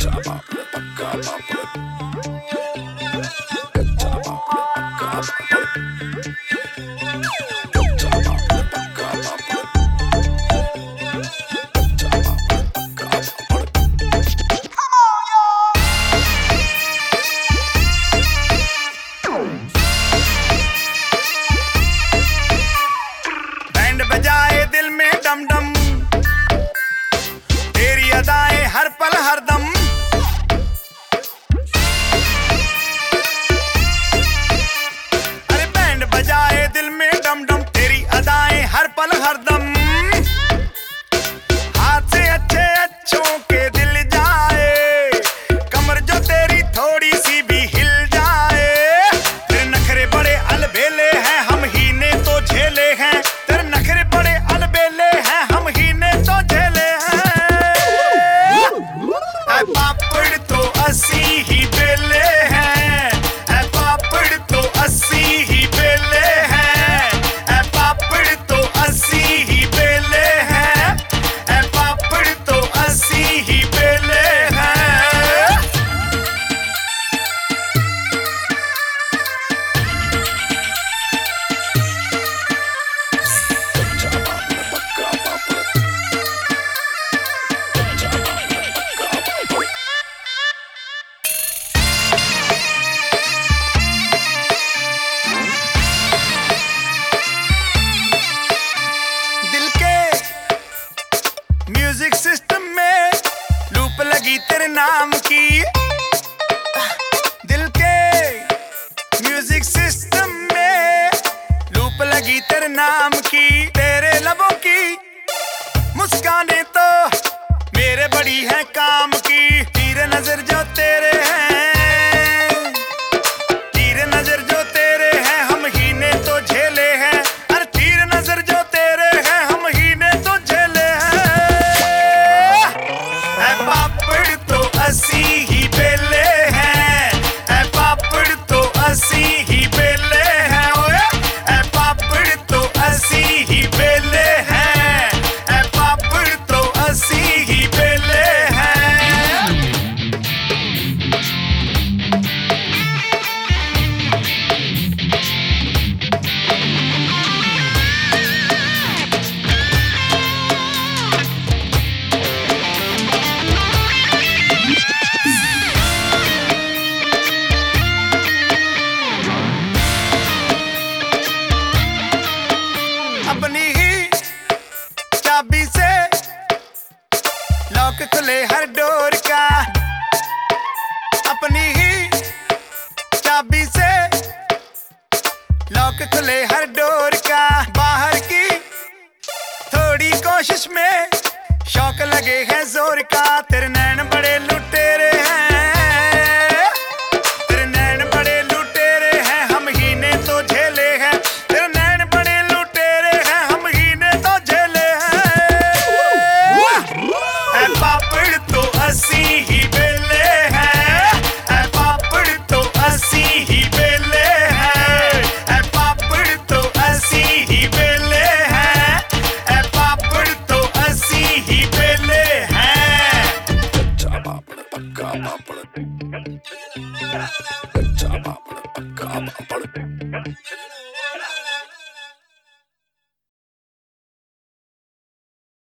Come up, come up. Music system में loop लगी तेरे नाम की। दिल के म्यूज़िक सिस्टम में लूप लगी तेरे नाम की। तेरे लबों की मुस्काने तो मेरे बड़ी है काम की। तीर नज़र जो शौक खुले हर डोर का। अपनी ही चाबी से लॉक खुले हर डोर का। बाहर की थोड़ी कोशिश में शौक लगे है ज़ोर का। तेरे 頑張る。